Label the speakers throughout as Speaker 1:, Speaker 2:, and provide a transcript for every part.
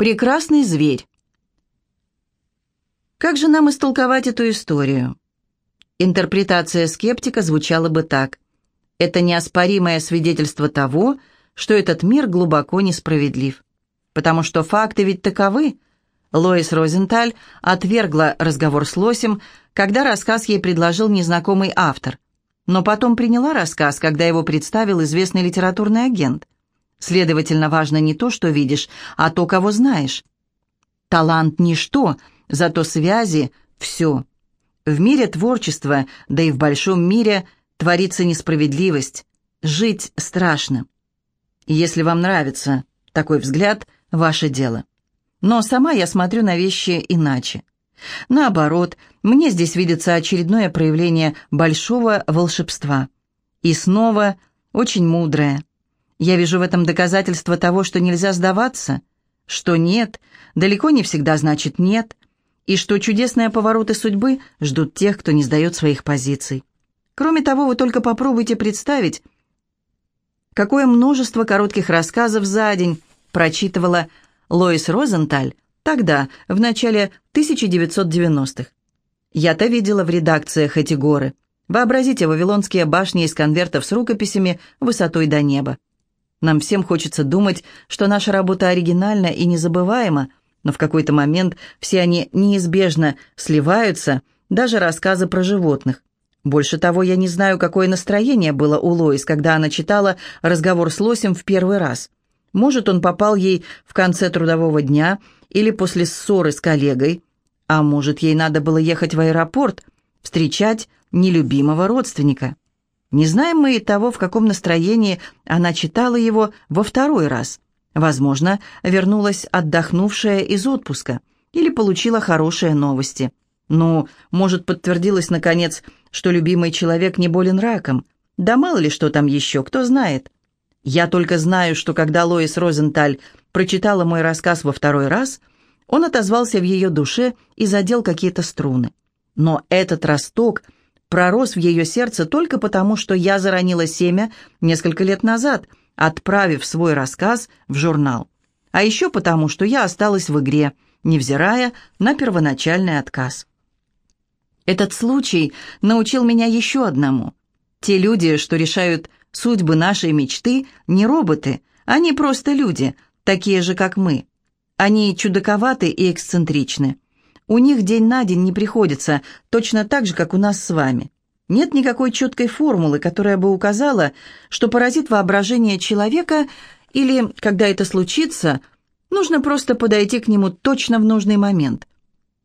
Speaker 1: Прекрасный зверь. Как же нам истолковать эту историю? Интерпретация скептика звучала бы так. Это неоспоримое свидетельство того, что этот мир глубоко несправедлив. Потому что факты ведь таковы. Лоис Розенталь отвергла разговор с Лосем, когда рассказ ей предложил незнакомый автор. Но потом приняла рассказ, когда его представил известный литературный агент. Следовательно, важно не то, что видишь, а то, кого знаешь. Талант – ничто, зато связи – все. В мире творчества, да и в большом мире, творится несправедливость. Жить страшно. Если вам нравится такой взгляд, ваше дело. Но сама я смотрю на вещи иначе. Наоборот, мне здесь видится очередное проявление большого волшебства. И снова очень мудрое – я вижу в этом доказательство того, что нельзя сдаваться, что нет, далеко не всегда значит нет, и что чудесные повороты судьбы ждут тех, кто не сдает своих позиций. Кроме того, вы только попробуйте представить, какое множество коротких рассказов за день прочитывала Лоис Розенталь тогда, в начале 1990-х. Я-то видела в редакциях эти горы. Вообразите вавилонские башни из конвертов с рукописями высотой до неба. Нам всем хочется думать, что наша работа оригинальна и незабываема, но в какой-то момент все они неизбежно сливаются, даже рассказы про животных. Больше того, я не знаю, какое настроение было у Лоис, когда она читала разговор с Лосем в первый раз. Может, он попал ей в конце трудового дня или после ссоры с коллегой, а может, ей надо было ехать в аэропорт, встречать нелюбимого родственника. Не знаем мы и того, в каком настроении она читала его во второй раз. Возможно, вернулась отдохнувшая из отпуска или получила хорошие новости. Ну, может, подтвердилось, наконец, что любимый человек не болен раком. Да мало ли что там еще, кто знает. Я только знаю, что когда Лоис Розенталь прочитала мой рассказ во второй раз, он отозвался в ее душе и задел какие-то струны. Но этот росток – пророс в ее сердце только потому, что я заронила семя несколько лет назад, отправив свой рассказ в журнал. А еще потому, что я осталась в игре, невзирая на первоначальный отказ. Этот случай научил меня еще одному. Те люди, что решают судьбы нашей мечты, не роботы, они просто люди, такие же, как мы. Они чудаковаты и эксцентричны. У них день на день не приходится, точно так же, как у нас с вами. Нет никакой четкой формулы, которая бы указала, что поразит воображение человека, или, когда это случится, нужно просто подойти к нему точно в нужный момент.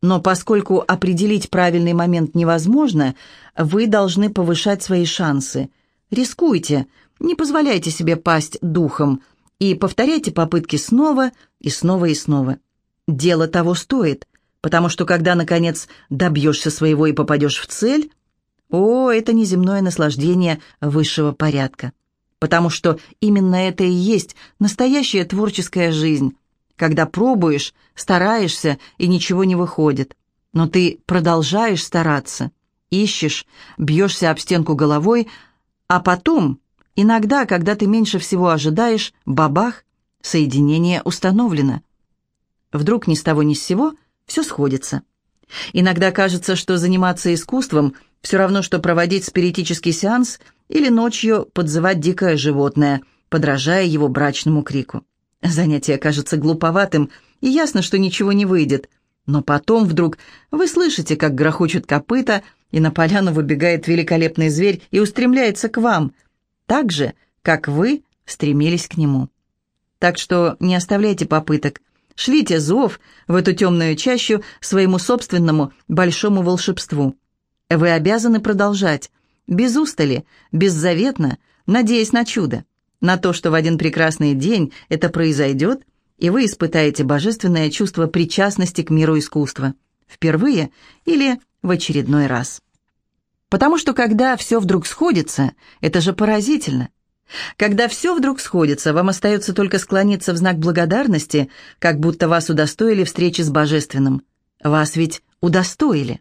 Speaker 1: Но поскольку определить правильный момент невозможно, вы должны повышать свои шансы. Рискуйте, не позволяйте себе пасть духом и повторяйте попытки снова и снова и снова. Дело того стоит потому что когда, наконец, добьешься своего и попадешь в цель, о, это неземное наслаждение высшего порядка. Потому что именно это и есть настоящая творческая жизнь, когда пробуешь, стараешься и ничего не выходит. Но ты продолжаешь стараться, ищешь, бьешься об стенку головой, а потом, иногда, когда ты меньше всего ожидаешь, бабах, соединение установлено. Вдруг ни с того ни с сего – все сходится. Иногда кажется, что заниматься искусством все равно, что проводить спиритический сеанс или ночью подзывать дикое животное, подражая его брачному крику. Занятие кажется глуповатым, и ясно, что ничего не выйдет. Но потом вдруг вы слышите, как грохочут копыта, и на поляну выбегает великолепный зверь и устремляется к вам, так же, как вы стремились к нему. Так что не оставляйте попыток, Шлите зов в эту темную чащу своему собственному большому волшебству. Вы обязаны продолжать, без устали, беззаветно, надеясь на чудо, на то, что в один прекрасный день это произойдет, и вы испытаете божественное чувство причастности к миру искусства. Впервые или в очередной раз. Потому что когда все вдруг сходится, это же поразительно. Когда все вдруг сходится, вам остается только склониться в знак благодарности, как будто вас удостоили встречи с Божественным. Вас ведь удостоили.